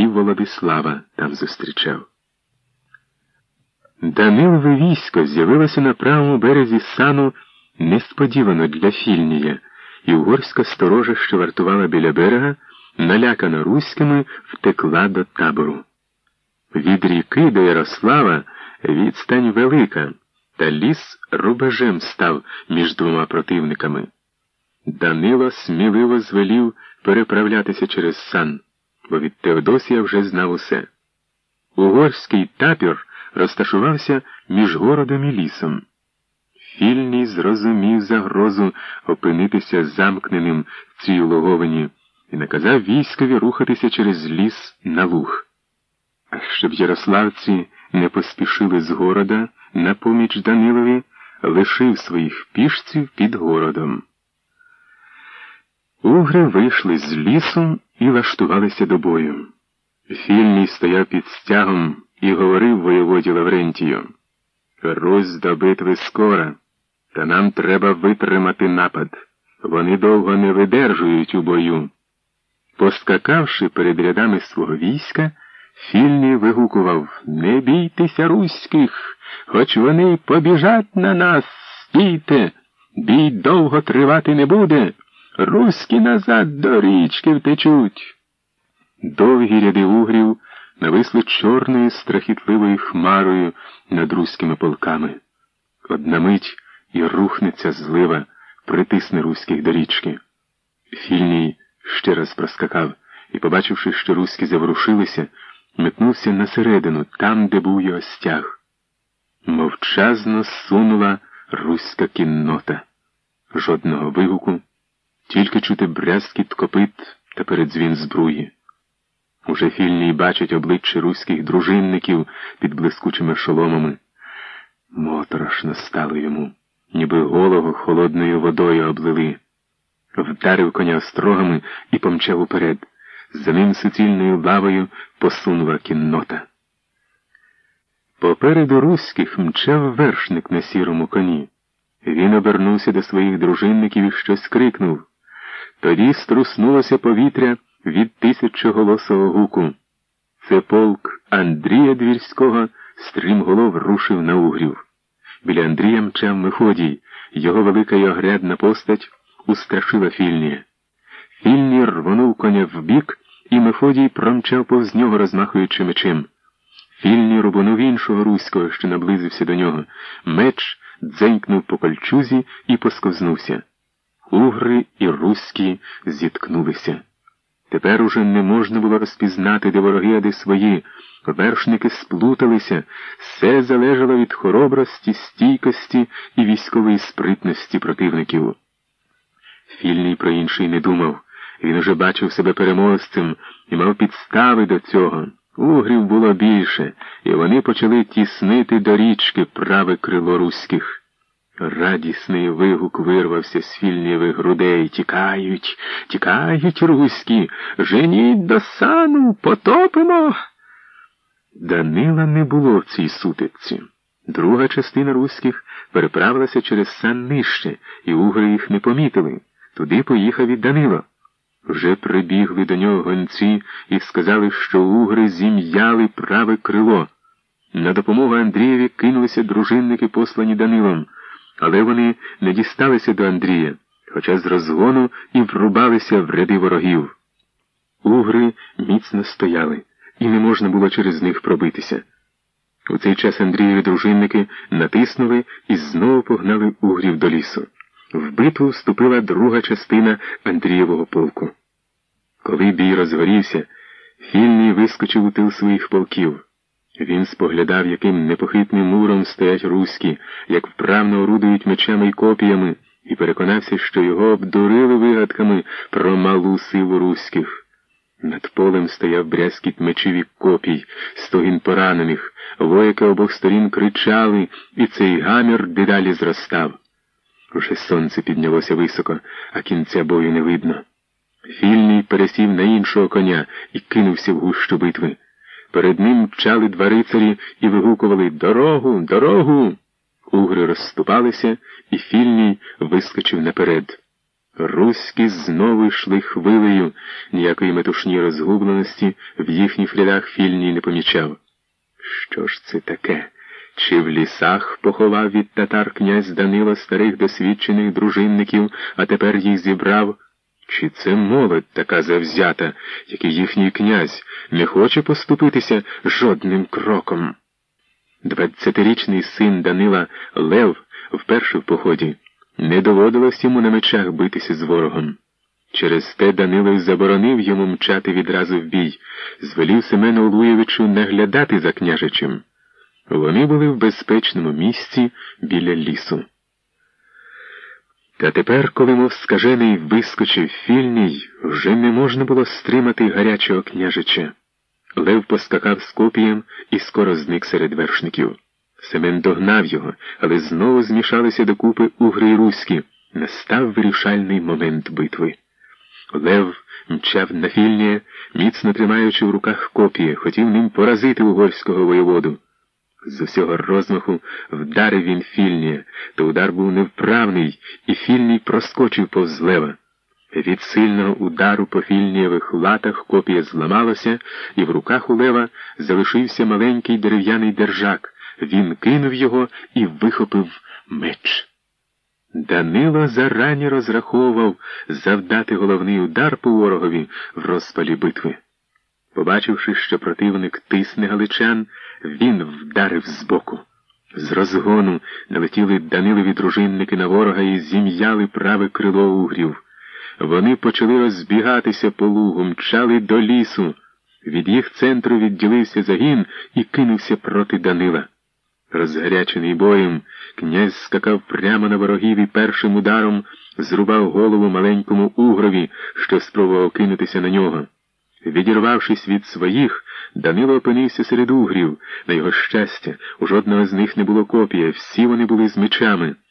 і Володислава там зустрічав. Данилове військо з'явилося на правому березі сану несподівано для Фільнія, і угорська сторожа, що вартувала біля берега, налякана руськими, втекла до табору. Від ріки до Ярослава відстань велика, та ліс рубежем став між двома противниками. Данило сміливо звелів переправлятися через сан, бо від Теодосія вже знав усе. Угорський табір розташувався між городом і лісом. Фільний зрозумів загрозу опинитися замкненим в цій улоговині і наказав військові рухатися через ліс на луг. А щоб ярославці не поспішили з города на поміч Данилові, лишив своїх пішців під городом. Угри вийшли з лісу і лаштувалися до бою. Фільний стояв під стягом і говорив воєводі Лаврентію. Русь до битви скоро, та нам треба витримати напад. Вони довго не видержують у бою. Поскакавши перед рядами свого війська, Фільний вигукував Не бійтеся руських, хоч вони побіжать на нас, стійте, бій довго тривати не буде. Руські назад до річки втечуть. Довгі ряди угрів нависли чорною страхітливою хмарою над руськими полками. Одна мить і рухнеться злива, притисне руських до річки. Фільній ще раз проскакав і, побачивши, що руські заворушилися, метнувся на середину, там, де був його стяг. Мовчазно сунула руська кіннота. Жодного вигуку, тільки чути брязкіт копит та передзвін збруї. Уже фільний бачить обличчя руських дружинників під блискучими шоломами. Моторошно стало йому, ніби голого холодною водою облили. Вдарив коня острогами і помчав уперед. За ним суцільною лавою посунула кіннота. Попереду руських мчав вершник на сірому коні. Він обернувся до своїх дружинників і щось крикнув. Тоді струснулося повітря від тисячоголосого гуку. Це полк Андрія Двірського стрімголов рушив на угрів. Біля Андрія мчав Мефодій, його велика й огрядна постать устрашила Фільнія. Фільній рвонув коня вбік, і Мефодій промчав повз нього, розмахуючи мечем. Фільній рубанув іншого руського, що наблизився до нього. Меч дзенькнув по кольчузі і посковзнувся. Угри і руські зіткнулися. Тепер уже не можна було розпізнати, де вороги, а де свої. Вершники сплуталися, все залежало від хоробрості, стійкості і військової спритності противників. Фільний про інший не думав. Він уже бачив себе переможцем і мав підстави до цього. Угрів було більше, і вони почали тіснити до річки праве крило руських. Радісний вигук вирвався з фільнєвих грудей. Тікають, тікають руські, женіть до сану, потопимо. Данила не було в цій сутиці. Друга частина руських переправилася через сан нижче, і угри їх не помітили. Туди поїхав і Данило. Вже прибігли до нього гонці і сказали, що угри зім'яли праве крило. На допомогу Андрієві кинулися дружинники, послані Данилом але вони не дісталися до Андрія, хоча з розгону і врубалися в ряди ворогів. Угри міцно стояли, і не можна було через них пробитися. У цей час Андрієві дружинники натиснули і знову погнали угрів до лісу. В битву вступила друга частина Андрієвого полку. Коли бій розгорівся, Фільний вискочив у тил своїх полків. Він споглядав, яким непохитним муром стоять руські, як вправно орудують мечами й копіями, і переконався, що його обдурили вигадками про малу силу руських. Над полем стояв брязкіт мечів і копій, стогін поранених, вояки обох сторін кричали, і цей гамір дедалі зростав. Уже сонце піднялося високо, а кінця бою не видно. Фільний пересів на іншого коня і кинувся в гущу битви. Перед ним мчали два рицарі і вигукували Дорогу, дорогу. Угри розступалися, і фільній вискочив наперед. Руські знову йшли хвилею, ніякої метушні розгубленості в їхніх рядах фільній не помічав. Що ж це таке? Чи в лісах поховав від татар князь Данило старих досвідчених дружинників, а тепер їх зібрав? Чи це молодь така завзята, який їхній князь не хоче поступитися жодним кроком? Двадцятирічний син Данила Лев вперше в поході. Не доводилось йому на мечах битися з ворогом. Через те Данило заборонив йому мчати відразу в бій, звелів Семену Луєвичу наглядати за княжичем. Вони були в безпечному місці біля лісу. Та тепер, коли мов скажений вискочив фільній, вже не можна було стримати гарячого княжича. Лев поскакав з копієм і скоро зник серед вершників. Семен догнав його, але знову змішалися докупи угри й руські. Настав вирішальний момент битви. Лев мчав на фільнє, міцно тримаючи в руках копії, хотів ним поразити угорського воєводу. З усього розмаху вдарив він фільнія, то удар був невправний, і фільній проскочив повз лева. Від сильного удару по фільнієвих латах копія зламалося, і в руках у лева залишився маленький дерев'яний держак. Він кинув його і вихопив меч. Данило зарані розраховував завдати головний удар по ворогові в розпалі битви. Побачивши, що противник тисне галичан, він вдарив збоку. З розгону налетіли Данилові дружинники на ворога і зім'яли праве крило угрів. Вони почали розбігатися по лугу, мчали до лісу. Від їх центру відділився загін і кинувся проти Данила. Розгарячений боєм, князь скакав прямо на ворогів і першим ударом зрубав голову маленькому угрові, що спробував кинутися на нього. Відірвавшись від своїх, Данило опинився серед угрів. На його щастя, у жодного з них не було копія, всі вони були з мечами.